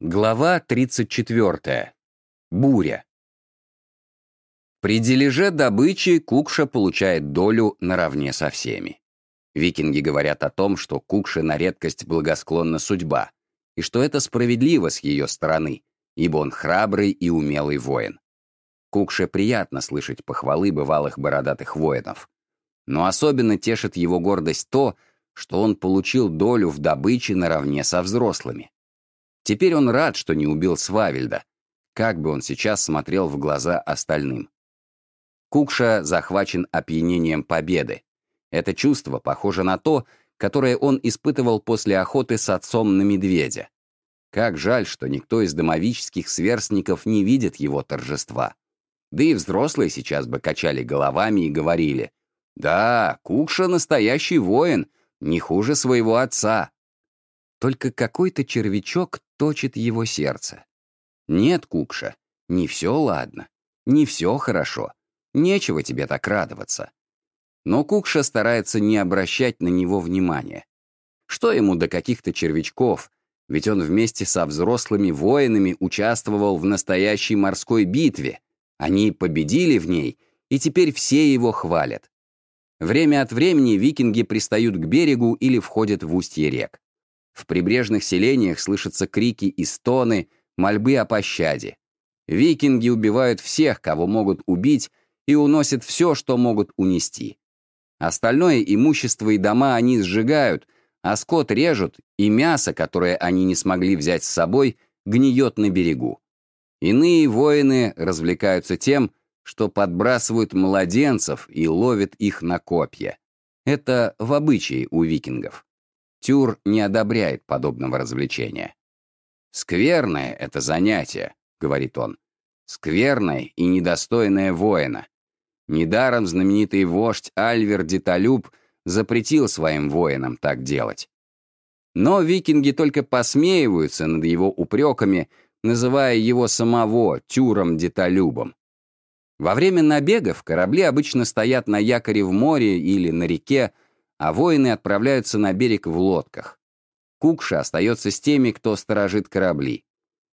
Глава 34. Буря. При дележе добычи Кукша получает долю наравне со всеми. Викинги говорят о том, что Кукше на редкость благосклонна судьба, и что это справедливо с ее стороны, ибо он храбрый и умелый воин. Кукше приятно слышать похвалы бывалых бородатых воинов. Но особенно тешит его гордость то, что он получил долю в добыче наравне со взрослыми. Теперь он рад, что не убил Свавельда. Как бы он сейчас смотрел в глаза остальным. Кукша захвачен опьянением победы. Это чувство похоже на то, которое он испытывал после охоты с отцом на медведя. Как жаль, что никто из домовических сверстников не видит его торжества. Да и взрослые сейчас бы качали головами и говорили, «Да, Кукша настоящий воин, не хуже своего отца». Только какой-то червячок точит его сердце. Нет, Кукша, не все ладно, не все хорошо, нечего тебе так радоваться. Но Кукша старается не обращать на него внимания. Что ему до каких-то червячков, ведь он вместе со взрослыми воинами участвовал в настоящей морской битве. Они победили в ней, и теперь все его хвалят. Время от времени викинги пристают к берегу или входят в устье рек. В прибрежных селениях слышатся крики и стоны, мольбы о пощаде. Викинги убивают всех, кого могут убить, и уносят все, что могут унести. Остальное имущество и дома они сжигают, а скот режут, и мясо, которое они не смогли взять с собой, гниет на берегу. Иные воины развлекаются тем, что подбрасывают младенцев и ловят их на копья. Это в обычае у викингов. Тюр не одобряет подобного развлечения. «Скверное это занятие», — говорит он. «Скверное и недостойное воина. Недаром знаменитый вождь Альвер Деталюб запретил своим воинам так делать. Но викинги только посмеиваются над его упреками, называя его самого Тюром Деталюбом. Во время набегов корабли обычно стоят на якоре в море или на реке, а воины отправляются на берег в лодках. Кукша остается с теми, кто сторожит корабли.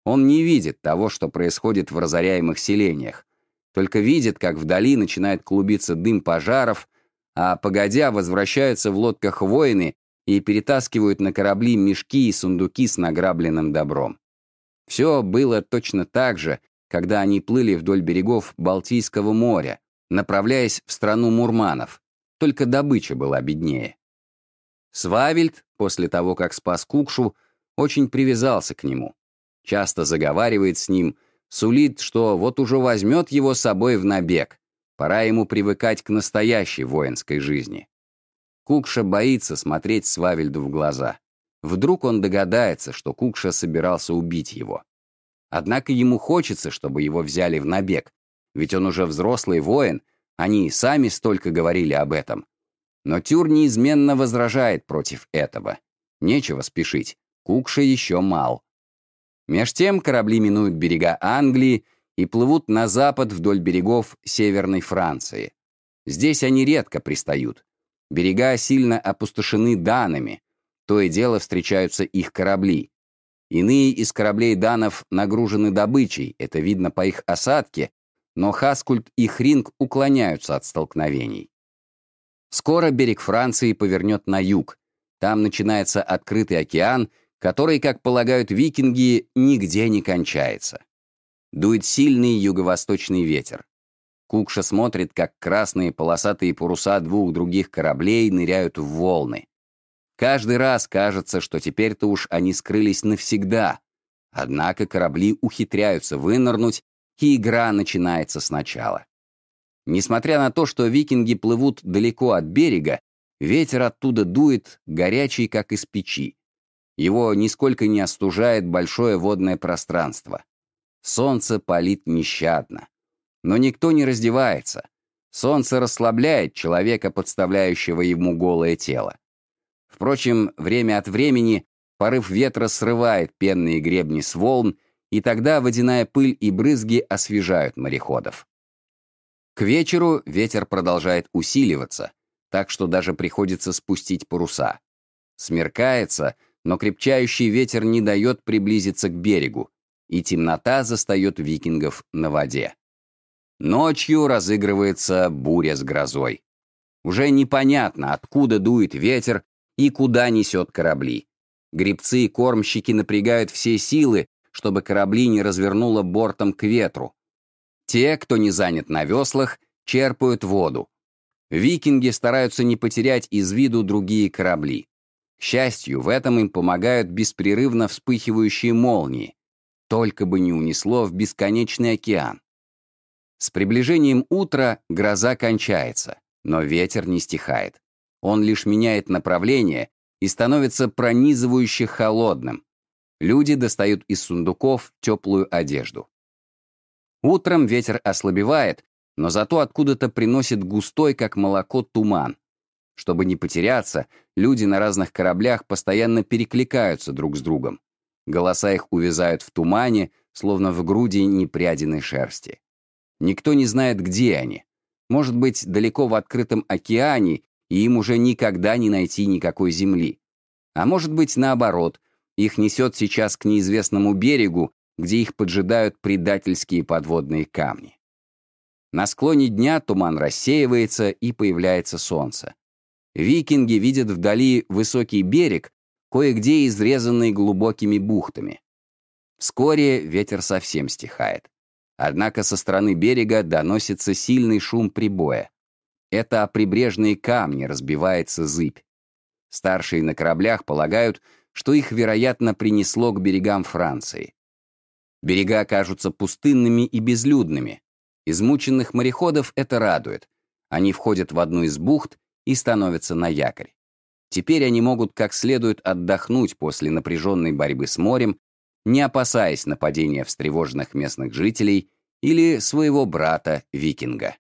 Он не видит того, что происходит в разоряемых селениях, только видит, как вдали начинает клубиться дым пожаров, а погодя возвращаются в лодках воины и перетаскивают на корабли мешки и сундуки с награбленным добром. Все было точно так же, когда они плыли вдоль берегов Балтийского моря, направляясь в страну мурманов, только добыча была беднее. Свавельд, после того, как спас Кукшу, очень привязался к нему. Часто заговаривает с ним, сулит, что вот уже возьмет его с собой в набег, пора ему привыкать к настоящей воинской жизни. Кукша боится смотреть Свавельду в глаза. Вдруг он догадается, что Кукша собирался убить его. Однако ему хочется, чтобы его взяли в набег, ведь он уже взрослый воин — они и сами столько говорили об этом. Но Тюр неизменно возражает против этого. Нечего спешить, Кукша еще мал. Меж тем корабли минуют берега Англии и плывут на запад вдоль берегов Северной Франции. Здесь они редко пристают. Берега сильно опустошены данами, то и дело встречаются их корабли. Иные из кораблей данов нагружены добычей, это видно по их осадке но Хаскульт и Хринг уклоняются от столкновений. Скоро берег Франции повернет на юг. Там начинается открытый океан, который, как полагают викинги, нигде не кончается. Дует сильный юго-восточный ветер. Кукша смотрит, как красные полосатые паруса двух других кораблей ныряют в волны. Каждый раз кажется, что теперь-то уж они скрылись навсегда. Однако корабли ухитряются вынырнуть и игра начинается сначала. Несмотря на то, что викинги плывут далеко от берега, ветер оттуда дует, горячий, как из печи. Его нисколько не остужает большое водное пространство. Солнце палит нещадно. Но никто не раздевается. Солнце расслабляет человека, подставляющего ему голое тело. Впрочем, время от времени порыв ветра срывает пенные гребни с волн и тогда водяная пыль и брызги освежают мореходов. К вечеру ветер продолжает усиливаться, так что даже приходится спустить паруса. Смеркается, но крепчающий ветер не дает приблизиться к берегу, и темнота застает викингов на воде. Ночью разыгрывается буря с грозой. Уже непонятно, откуда дует ветер и куда несет корабли. Гребцы и кормщики напрягают все силы, чтобы корабли не развернуло бортом к ветру. Те, кто не занят на веслах, черпают воду. Викинги стараются не потерять из виду другие корабли. К счастью, в этом им помогают беспрерывно вспыхивающие молнии. Только бы не унесло в бесконечный океан. С приближением утра гроза кончается, но ветер не стихает. Он лишь меняет направление и становится пронизывающе холодным. Люди достают из сундуков теплую одежду. Утром ветер ослабевает, но зато откуда-то приносит густой, как молоко, туман. Чтобы не потеряться, люди на разных кораблях постоянно перекликаются друг с другом. Голоса их увязают в тумане, словно в груди непрядиной шерсти. Никто не знает, где они. Может быть, далеко в открытом океане, и им уже никогда не найти никакой земли. А может быть, наоборот, их несет сейчас к неизвестному берегу, где их поджидают предательские подводные камни. На склоне дня туман рассеивается, и появляется солнце. Викинги видят вдали высокий берег, кое-где изрезанный глубокими бухтами. Вскоре ветер совсем стихает. Однако со стороны берега доносится сильный шум прибоя. Это о прибрежные камни разбивается зыбь. Старшие на кораблях полагают, что их, вероятно, принесло к берегам Франции. Берега кажутся пустынными и безлюдными. Измученных мореходов это радует. Они входят в одну из бухт и становятся на якорь. Теперь они могут как следует отдохнуть после напряженной борьбы с морем, не опасаясь нападения встревоженных местных жителей или своего брата-викинга.